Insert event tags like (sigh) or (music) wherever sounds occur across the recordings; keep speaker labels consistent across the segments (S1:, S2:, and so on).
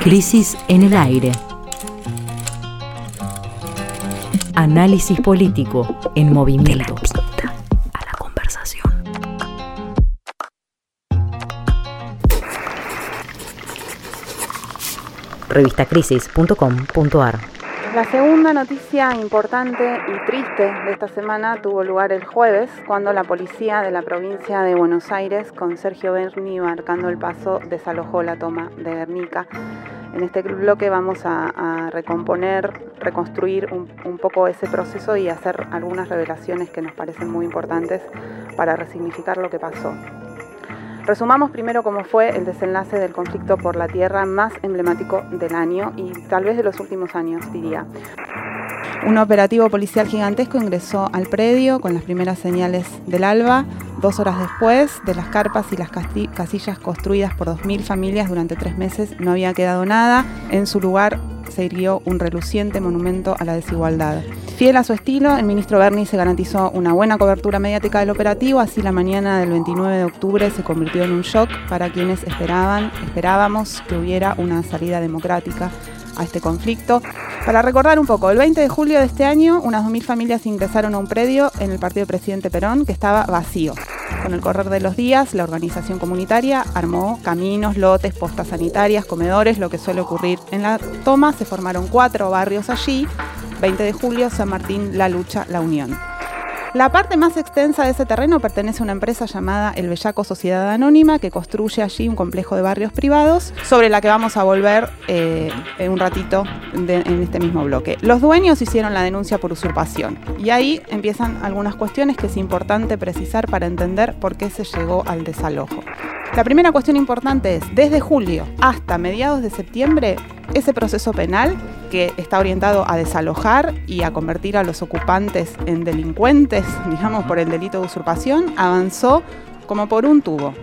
S1: Crisis en el aire. Análisis político en movimiento. a la conversación. Revistacrisis.com.ar
S2: La segunda noticia importante y triste de esta semana tuvo lugar el jueves cuando la policía de la provincia de Buenos Aires, con Sergio Berni marcando el paso, desalojó la toma de Guernica en este bloque vamos a, recomponer, reconstruir un, poco ese proceso y hacer algunas revelaciones que nos parecen muy importantes para resignificar lo que pasó. Resumamos primero cómo fue el desenlace del conflicto por la tierra más emblemático del año y tal vez de los últimos años, diría. Un operativo policial gigantesco ingresó al predio con las primeras señales del alba. Dos horas después de las carpas y las casillas construidas por 2.000 familias durante tres meses no había quedado nada. En su lugar se irguió un reluciente monumento a la desigualdad. Fiel a su estilo, el ministro Berni se garantizó una buena cobertura mediática del operativo, así la mañana del 29 de octubre se convirtió en un shock para quienes esperaban, esperábamos que hubiera una salida democrática a este conflicto. Para recordar un poco, el 20 de julio de este año, unas 2.000 familias ingresaron a un predio en el partido presidente Perón que estaba vacío. Con el correr de los días, la organización comunitaria armó caminos, lotes, postas sanitarias, comedores, lo que suele ocurrir en la toma. Se formaron cuatro barrios allí. 20 de julio, San Martín, La Lucha, La Unión. La parte más extensa de ese terreno pertenece a una empresa llamada El Bellaco Sociedad Anónima que construye allí un complejo de barrios privados sobre la que vamos a volver eh, en un ratito en este mismo bloque. Los dueños hicieron la denuncia por usurpación y ahí empiezan algunas cuestiones que es importante precisar para entender por qué se llegó al desalojo. La primera cuestión importante es, desde julio hasta mediados de septiembre, ese proceso penal que está orientado a desalojar y a convertir a los ocupantes en delincuentes, (laughs) digamos, por el delito de usurpación, avanzó como por un tubo.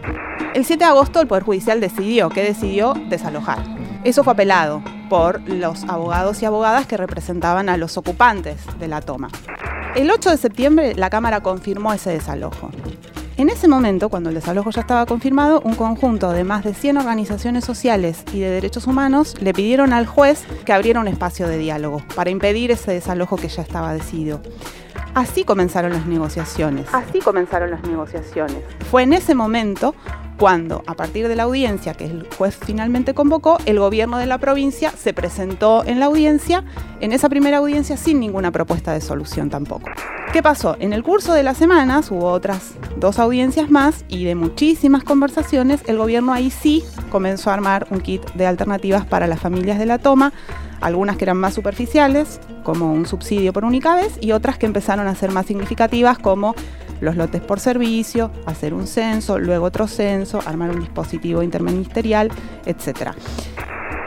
S2: El 7 de agosto el Poder Judicial decidió que decidió desalojar. Eso fue apelado por los abogados y abogadas que representaban a los ocupantes de la toma. El 8 de septiembre la Cámara confirmó ese desalojo. En ese momento, cuando el desalojo ya estaba confirmado, un conjunto de más de 100 organizaciones sociales y de derechos humanos le pidieron al juez que abriera un espacio de diálogo para impedir ese desalojo que ya estaba decidido. Así comenzaron las negociaciones. Así comenzaron las negociaciones. Fue en ese momento cuando, a partir de la audiencia que el juez finalmente convocó, el gobierno de la provincia se presentó en la audiencia, en esa primera audiencia sin ninguna propuesta de solución tampoco. ¿Qué pasó? En el curso de las semanas hubo otras dos audiencias más y de muchísimas conversaciones, el gobierno ahí sí comenzó a armar un kit de alternativas para las familias de la toma, algunas que eran más superficiales, como un subsidio por única vez, y otras que empezaron a ser más significativas, como los lotes por servicio, hacer un censo, luego otro censo, armar un dispositivo interministerial, etc.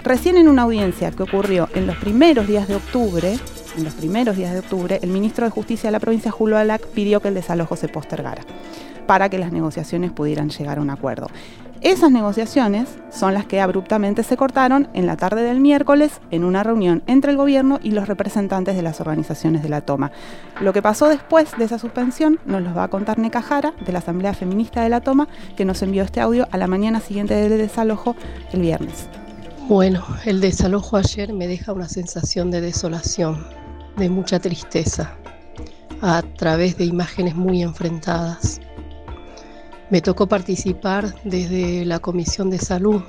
S2: Recién en una audiencia que ocurrió en los primeros días de octubre, en los primeros días de octubre, el ministro de Justicia de la provincia, Julio Alac, pidió que el desalojo se postergara para que las negociaciones pudieran llegar a un acuerdo. Esas negociaciones son las que abruptamente se cortaron en la tarde del miércoles en una reunión entre el gobierno y los representantes de las organizaciones de la toma. Lo que pasó después de esa suspensión nos lo va a contar Neca Jara, de la Asamblea Feminista de la Toma, que nos envió este audio a la mañana siguiente del desalojo el viernes.
S3: Bueno, el desalojo ayer me deja una sensación de desolación, de mucha tristeza, a través de imágenes muy enfrentadas. Me tocó participar desde la Comisión de Salud,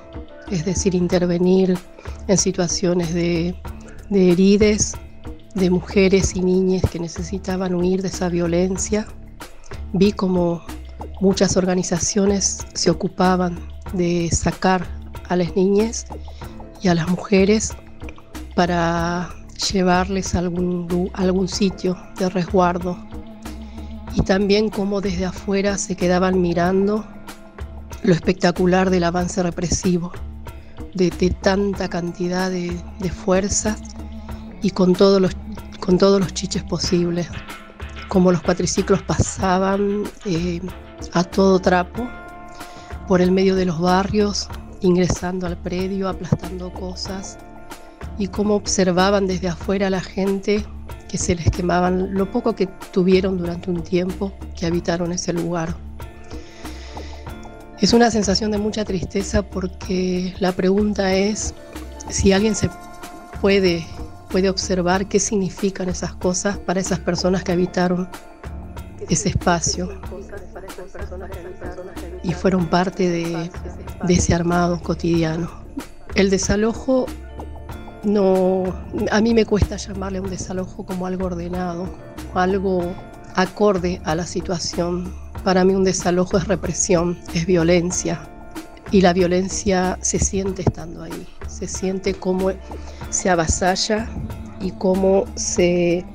S3: es decir, intervenir en situaciones de, de herides, de mujeres y niñas que necesitaban huir de esa violencia. Vi como muchas organizaciones se ocupaban de sacar a las niñas y a las mujeres para llevarles algún, algún sitio de resguardo y también cómo desde afuera se quedaban mirando lo espectacular del avance represivo, de, tanta cantidad de, fuerzas y con todos, los, con todos los chiches posibles, como los cuatriciclos pasaban eh, a todo trapo por el medio de los barrios, ingresando al predio, aplastando cosas, y cómo observaban desde afuera a la gente que se les quemaban lo poco que tuvieron durante un tiempo que habitaron ese lugar. Es una sensación de mucha tristeza porque la pregunta es si alguien se puede, puede observar qué significan esas cosas para esas personas que habitaron ese espacio y fueron parte de, de ese armado cotidiano. El desalojo no, a mí me cuesta llamarle un desalojo como algo ordenado, algo acorde a la situación. Para mí un desalojo es represión, es violencia. Y la violencia se siente estando ahí, se siente cómo se avasalla y cómo, se,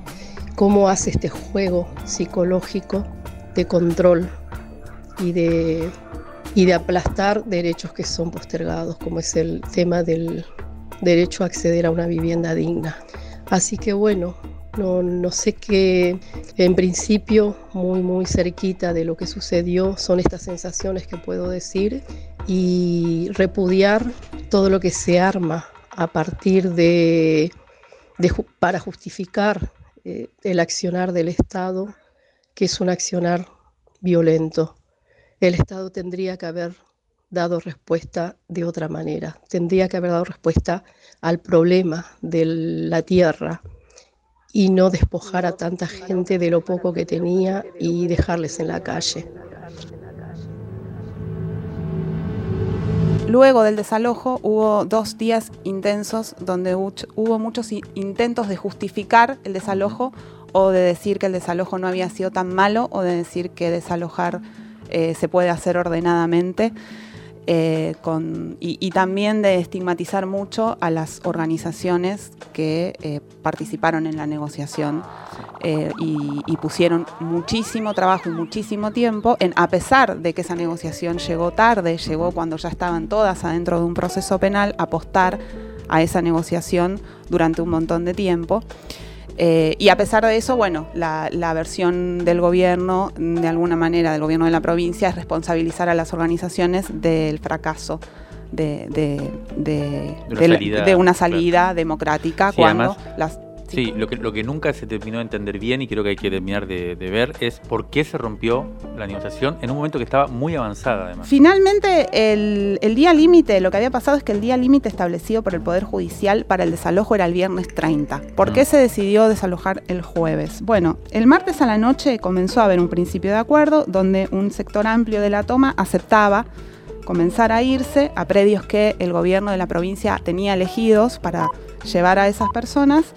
S3: cómo hace este juego psicológico de control y de, y de aplastar derechos que son postergados, como es el tema del derecho a acceder a una vivienda digna. Así que bueno, no, no, sé qué, en principio, muy, muy cerquita de lo que sucedió, son estas sensaciones que puedo decir y repudiar todo lo que se arma a partir de, para justificar eh, el accionar del Estado, que es un accionar violento. El Estado tendría que haber dado respuesta de otra manera, tendría que haber dado respuesta al problema de la tierra y no despojar a tanta gente de lo poco que tenía y dejarles en la calle.
S2: Luego del desalojo hubo dos días intensos donde hubo muchos intentos de justificar el desalojo o de decir que el desalojo no había sido tan malo o de decir que desalojar eh, se puede hacer ordenadamente. Eh, y, también de estigmatizar mucho a las organizaciones que eh, participaron en la negociación eh, y, pusieron muchísimo trabajo y muchísimo tiempo, en, a pesar de que esa negociación llegó tarde, llegó cuando ya estaban todas adentro de un proceso penal, apostar a esa negociación durante un montón de tiempo. Eh, y a pesar de eso, bueno, la, versión del gobierno, de alguna manera, del gobierno de la provincia, es responsabilizar a las organizaciones del fracaso de, de, una salida democrática cuando las
S4: Sí, lo, que, lo que nunca se terminó de entender bien y creo que hay que terminar de, ver es por qué se rompió la negociación en un momento que estaba muy avanzada además.
S2: Finalmente, el, día límite, lo que había pasado es que el día límite establecido por el Poder Judicial para el desalojo era el viernes 30. ¿Por qué mm. se decidió desalojar el jueves? Bueno, el martes a la noche comenzó a haber un principio de acuerdo donde un sector amplio de la toma aceptaba comenzar a irse a predios que el gobierno de la provincia tenía elegidos para llevar a esas personas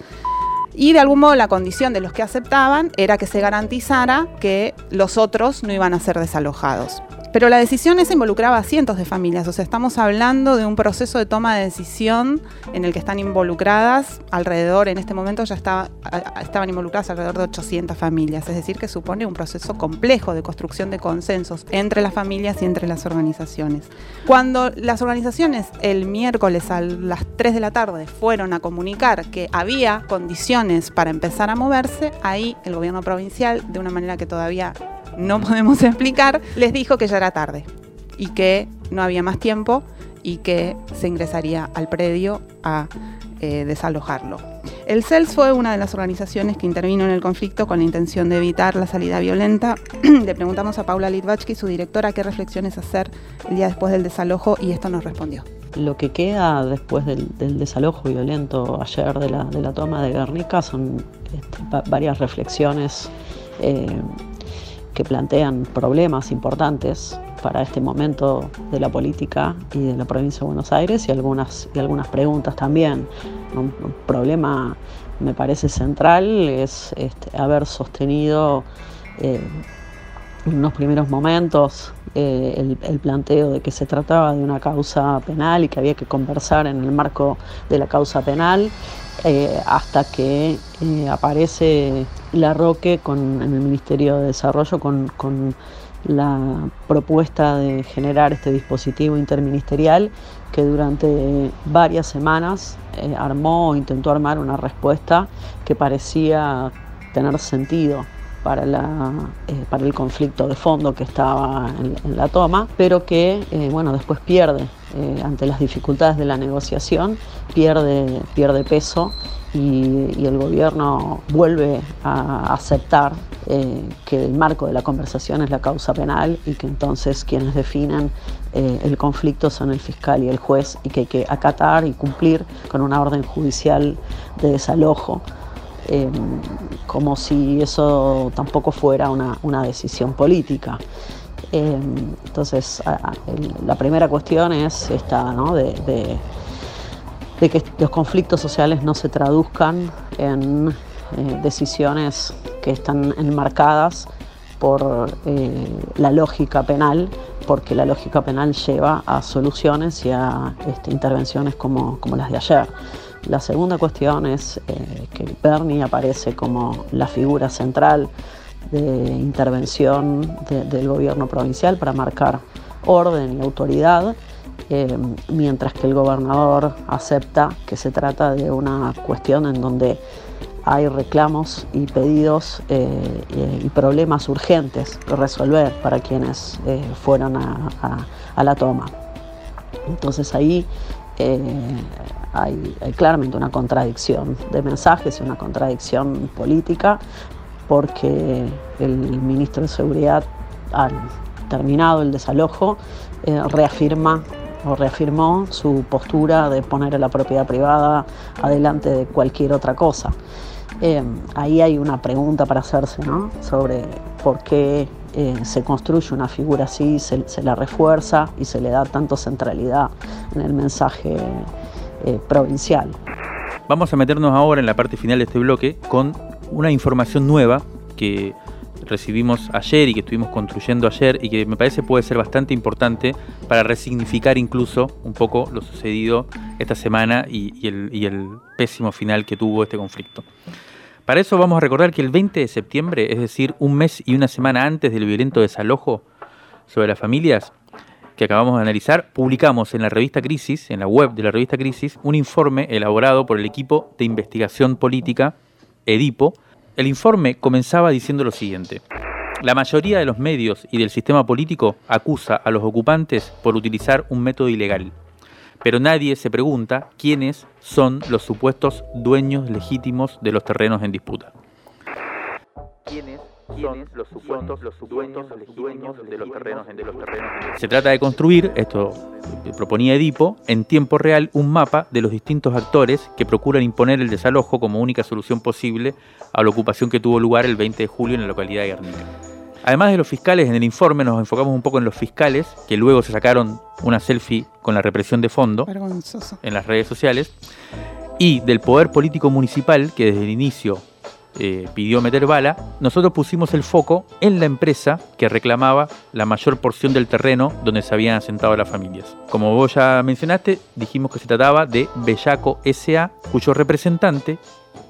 S2: y de algún modo la condición de los que aceptaban era que se garantizara que los otros no iban a ser desalojados. Pero la decisión esa involucraba a cientos de familias, o sea, estamos hablando de un proceso de toma de decisión en el que están involucradas alrededor, en este momento ya estaban involucradas alrededor de 800 familias, es decir, que supone un proceso complejo de construcción de consensos entre las familias y entre las organizaciones. Cuando las organizaciones el miércoles a las 3 de la tarde fueron a comunicar que había condiciones para empezar a moverse, ahí el gobierno provincial, de una manera que todavía no podemos (laughs) explicar, les dijo que ya era tarde y que no había más tiempo y que se ingresaría al predio a eh, desalojarlo. El CELS fue una de las organizaciones que intervino en el conflicto con la intención de evitar la salida violenta. (clears throat) Le preguntamos a Paula Litvachki, su directora, qué reflexiones hacer el día después del desalojo y esto nos respondió.
S5: Lo que queda después del, desalojo violento ayer de la, toma de Guernica son este, varias reflexiones eh, que plantean problemas importantes para este momento de la política y de la provincia de Buenos Aires y algunas, y algunas preguntas también. Un, problema, me parece central, es este, haber sostenido eh, en unos primeros momentos eh, el, planteo de que se trataba de una causa penal y que había que conversar en el marco de la causa penal eh, hasta que eh, aparece la Roque con, en el Ministerio de Desarrollo con, la propuesta de generar este dispositivo interministerial que durante varias semanas eh, armó o intentó armar una respuesta que parecía tener sentido para, la, para el conflicto de fondo que estaba en, la toma, pero que bueno, después pierde eh, ante las dificultades de la negociación, pierde, pierde peso y, el gobierno vuelve a aceptar eh, que el marco de la conversación es la causa penal y que entonces quienes definen eh, el conflicto son el fiscal y el juez y que hay que acatar y cumplir con una orden judicial de desalojo. Em, como si eso tampoco fuera una, decisión política. Em, entonces, la primera cuestión es esta, ¿no? de que los conflictos sociales no se traduzcan en eh, decisiones que están enmarcadas por eh, la lógica penal, porque la lógica penal lleva a soluciones y a este, intervenciones como, las de ayer. La segunda cuestión es eh, que Bernie aparece como la figura central de intervención del gobierno provincial para marcar orden y autoridad eh, mientras que el gobernador acepta que se trata de una cuestión en donde hay reclamos y pedidos eh, y problemas urgentes que resolver para quienes eh, fueron a, la toma. Entonces ahí hay, claramente una contradicción de mensajes y una contradicción política porque el ministro de Seguridad, al terminado el desalojo, reafirma o reafirmó su postura de poner a la propiedad privada adelante de cualquier otra cosa. Eh, ahí hay una pregunta para hacerse ¿no? sobre por qué eh, se construye una figura así, se, la refuerza y se le da tanto centralidad en el mensaje eh, provincial.
S4: Vamos a meternos ahora en la parte final de este bloque con una información nueva que recibimos ayer y que estuvimos construyendo ayer y que me parece puede ser bastante importante para resignificar incluso un poco lo sucedido esta semana y, el, pésimo final que tuvo este conflicto. Para eso vamos a recordar que el 20 de septiembre, es decir, un mes y una semana antes del violento desalojo sobre las familias que acabamos de analizar, publicamos en la revista Crisis, en la web de la revista Crisis, un informe elaborado por el equipo de investigación política Edipo, el informe comenzaba diciendo lo siguiente. La mayoría de los medios y del sistema político acusa a los ocupantes por utilizar un método ilegal, pero nadie se pregunta quiénes son los supuestos dueños legítimos de los terrenos en disputa son los supuestos los dueños de los terrenos. De los terrenos. Se trata de construir, esto proponía Edipo, en tiempo real un mapa de los distintos actores que procuran imponer el desalojo como única solución posible a la ocupación que tuvo lugar el 20 de julio en la localidad de Guernica. Además de los fiscales, en el informe nos enfocamos un poco en los fiscales, que luego se sacaron una selfie con la represión de fondo en las redes sociales, y del poder político municipal, que desde el inicio eh, pidió meter bala, nosotros pusimos el foco en la empresa que reclamaba la mayor porción del terreno donde se habían asentado las familias. Como vos ya mencionaste, dijimos que se trataba de Bellaco SA, cuyo representante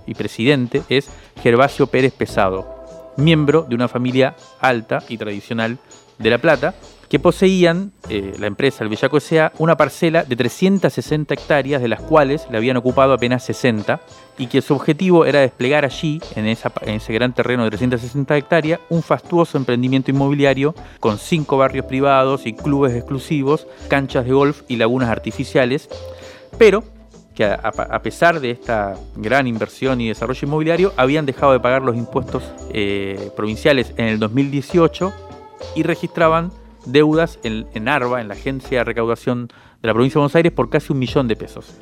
S4: y presidente es Gervasio Pérez Pesado, miembro de una familia alta y tradicional de La Plata, que poseían, eh, la empresa, el Bellaco S.A., una parcela de 360 hectáreas, de las cuales le habían ocupado apenas 60, y que su objetivo era desplegar allí, en, ese gran terreno de 360 hectáreas, un fastuoso emprendimiento inmobiliario con cinco barrios privados y clubes exclusivos, canchas de golf y lagunas artificiales, pero que a, pesar de esta gran inversión y desarrollo inmobiliario, habían dejado de pagar los impuestos eh, provinciales en el 2018 y registraban deudas en, en ARBA, en la Agencia de Recaudación de la Provincia de Buenos Aires, por casi un millón de pesos.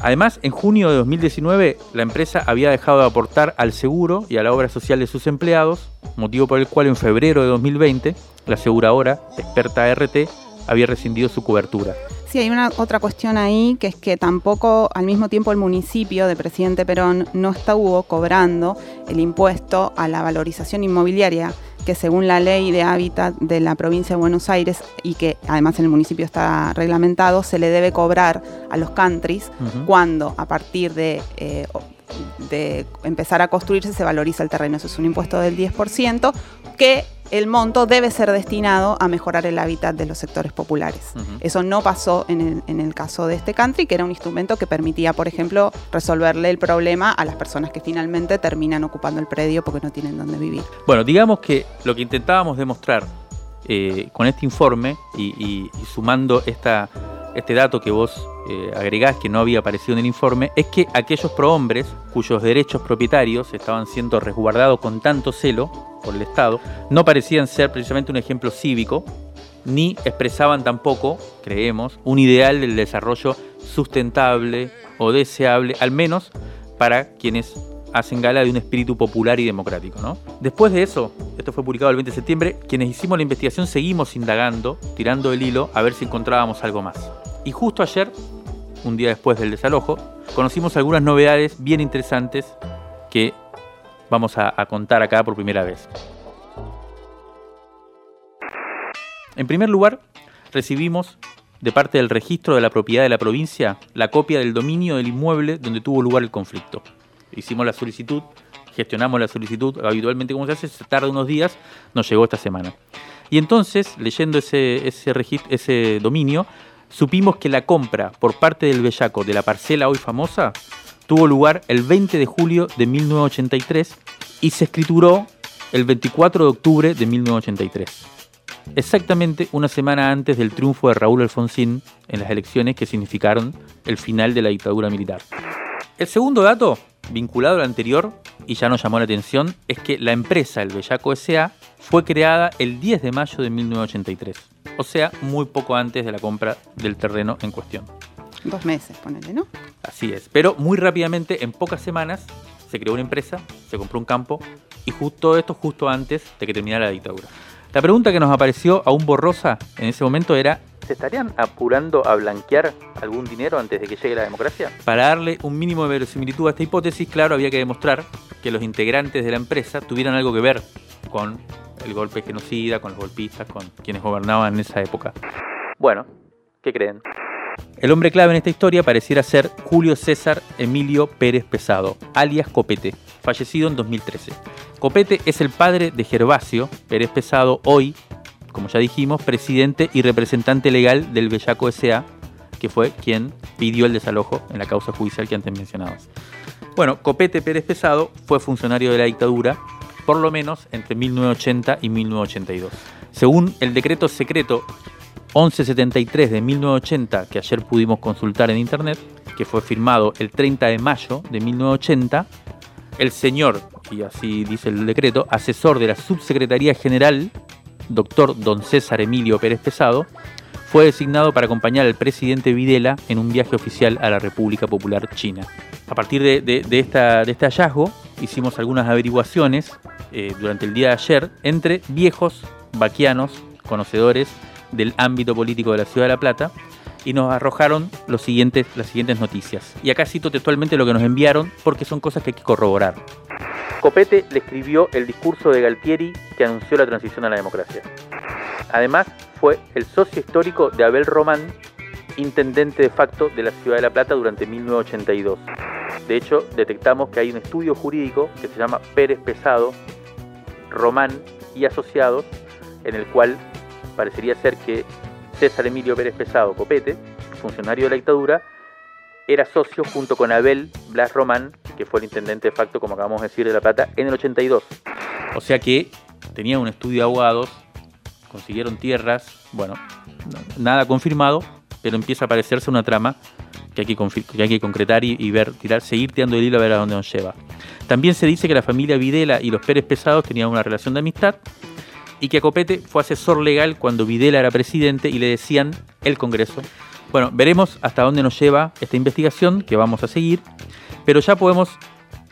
S4: Además, en junio de 2019, la empresa había dejado de aportar al seguro y a la obra social de sus empleados, motivo por el cual en febrero de 2020, la aseguradora, experta RT, había rescindido su cobertura.
S2: Sí, hay una otra cuestión ahí, que es que tampoco al mismo tiempo el municipio de Presidente Perón no estuvo cobrando el impuesto a la valorización inmobiliaria que según la ley de hábitat de la provincia de Buenos Aires y que además en el municipio está reglamentado, se le debe cobrar a los countries cuando a partir de, eh, de empezar a construirse se valoriza el terreno. Eso es un impuesto del 10% que el monto debe ser destinado a mejorar el hábitat de los sectores populares. Eso no pasó en el, caso de este country, que era un instrumento que permitía, por ejemplo, resolverle el problema a las personas que finalmente terminan ocupando el predio porque no tienen dónde vivir.
S4: Bueno, digamos que lo que intentábamos demostrar eh, con este informe y, sumando esta este dato que vos eh, agregás que no había aparecido en el informe, es que aquellos prohombres cuyos derechos propietarios estaban siendo resguardados con tanto celo por el Estado, no parecían ser precisamente un ejemplo cívico, ni expresaban tampoco, creemos, un ideal del desarrollo sustentable o deseable, al menos para quienes hacen gala de un espíritu popular y democrático. ¿no? Después de eso, esto fue publicado el 20 de septiembre, quienes hicimos la investigación seguimos indagando, tirando el hilo, a ver si encontrábamos algo más. Y justo ayer, un día después del desalojo, conocimos algunas novedades bien interesantes que vamos a, a contar acá por primera vez. En primer lugar, recibimos de parte del registro de la propiedad de la provincia la copia del dominio del inmueble donde tuvo lugar el conflicto hicimos la solicitud, gestionamos la solicitud habitualmente como se hace, se tarda unos días, nos llegó esta semana. Y entonces, leyendo ese, ese, ese dominio, supimos que la compra por parte del Bellaco de la parcela hoy famosa tuvo lugar el 20 de julio de 1983 y se escrituró el 24 de octubre de 1983. Exactamente una semana antes del triunfo de Raúl Alfonsín en las elecciones que significaron el final de la dictadura militar. El segundo dato vinculado al anterior, y ya nos llamó la atención, es que la empresa El Bellaco S.A. fue creada el 10 de mayo de 1983, o sea, muy poco antes de la compra del terreno en cuestión.
S2: Dos meses, ponele, ¿no?
S4: Así es, pero muy rápidamente, en pocas semanas, se creó una empresa, se compró un campo, y justo esto justo antes de que terminara la dictadura. La pregunta que nos apareció aún borrosa en ese momento era ¿Se estarían apurando a blanquear algún dinero antes de que llegue la democracia? Para darle un mínimo de verosimilitud a esta hipótesis, claro, había que demostrar que los integrantes de la empresa tuvieran algo que ver con el golpe genocida, con los golpistas, con quienes gobernaban en esa época. Bueno, ¿qué creen? El hombre clave en esta historia pareciera ser Julio César Emilio Pérez Pesado, alias Copete, fallecido en 2013. Copete es el padre de Gervasio Pérez Pesado, hoy como ya dijimos, presidente y representante legal del Bellaco S.A., que fue quien pidió el desalojo en la causa judicial que antes mencionabas. Bueno, Copete Pérez Pesado fue funcionario de la dictadura por lo menos entre 1980 y 1982. Según el decreto secreto 1173 de 1980, que ayer pudimos consultar en internet, que fue firmado el 30 de mayo de 1980, el señor, y así dice el decreto, asesor de la Subsecretaría General doctor don César Emilio Pérez Pesado, fue designado para acompañar al presidente Videla en un viaje oficial a la República Popular China. A partir de, este hallazgo, hicimos algunas averiguaciones eh, durante el día de ayer entre viejos vaquianos, conocedores del ámbito político de la ciudad de La Plata, y nos arrojaron las siguientes noticias. Y acá cito textualmente lo que nos enviaron porque son cosas que hay que corroborar. Copete le escribió el discurso de Galtieri que anunció la transición a la democracia. Además, fue el socio histórico de Abel Román, intendente de facto de la ciudad de La Plata durante 1982. De hecho, detectamos que hay un estudio jurídico que se llama Pérez Pesado, Román y Asociados, en el cual parecería ser que César Emilio Pérez Pesado Copete, funcionario de la dictadura, era socio junto con Abel Blas Román, que fue el intendente de facto, como acabamos de decir, de La Plata, en el 82. O sea que tenía un estudio de abogados, consiguieron tierras, bueno, nada confirmado, pero empieza a parecerse una trama que hay que, que, hay que concretar y, ver, tirar, seguir tirando el hilo a ver a dónde nos lleva. También se dice que la familia Videla y los Pérez Pesados tenían una relación de amistad y que Copete fue asesor legal cuando Videla era presidente y le decían el Congreso bueno, veremos hasta dónde nos lleva esta investigación que vamos a seguir, pero ya podemos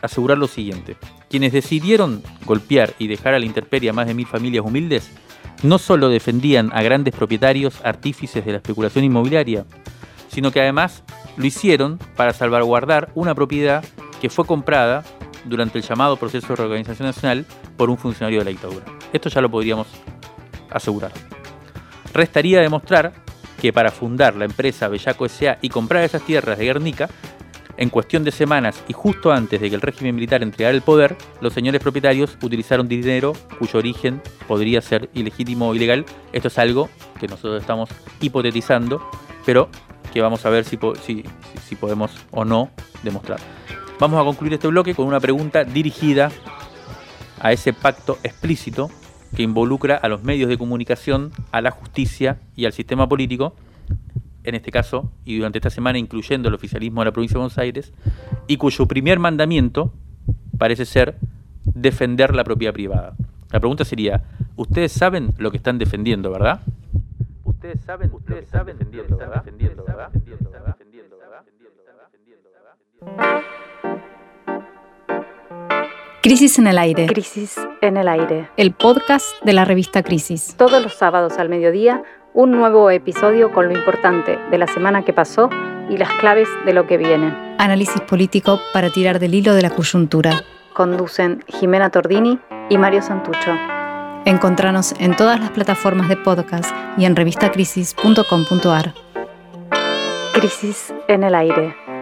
S4: asegurar lo siguiente. Quienes decidieron golpear y dejar a la intemperie a más de mil familias humildes, no solo defendían a grandes propietarios artífices de la especulación inmobiliaria, sino que además lo hicieron para salvaguardar una propiedad que fue comprada durante el llamado proceso de reorganización nacional por un funcionario de la dictadura. Esto ya lo podríamos asegurar. Restaría demostrar que para fundar la empresa Bellaco S.A. y comprar esas tierras de Guernica, en cuestión de semanas y justo antes de que el régimen militar entregara el poder, los señores propietarios utilizaron dinero cuyo origen podría ser ilegítimo o ilegal. Esto es algo que nosotros estamos hipotetizando, pero que vamos a ver si, si, si podemos o no demostrar. Vamos a concluir este bloque con una pregunta dirigida a ese pacto explícito que involucra a los medios de comunicación, a la justicia y al sistema político en este caso, y durante esta semana incluyendo el oficialismo de la provincia de Buenos Aires, y cuyo primer mandamiento parece ser defender la propiedad privada. La pregunta sería, ustedes saben lo que están defendiendo, ¿verdad? Ustedes saben, ustedes saben defendiendo, ¿verdad? Defendiendo, ¿verdad? Defendiendo, ¿verdad? Defendiendo, ¿verdad? Defendiendo, ¿verdad?
S1: Crisis en el aire.
S2: Crisis en el aire.
S1: El podcast de la revista Crisis.
S6: Todos los sábados al mediodía, un nuevo episodio con lo importante de la semana que pasó y las claves de lo que viene.
S1: Análisis político para tirar del hilo de la coyuntura.
S6: Conducen Jimena Tordini y Mario Santucho.
S1: Encontranos en todas las plataformas de podcast y en revistacrisis.com.ar.
S6: Crisis en el aire.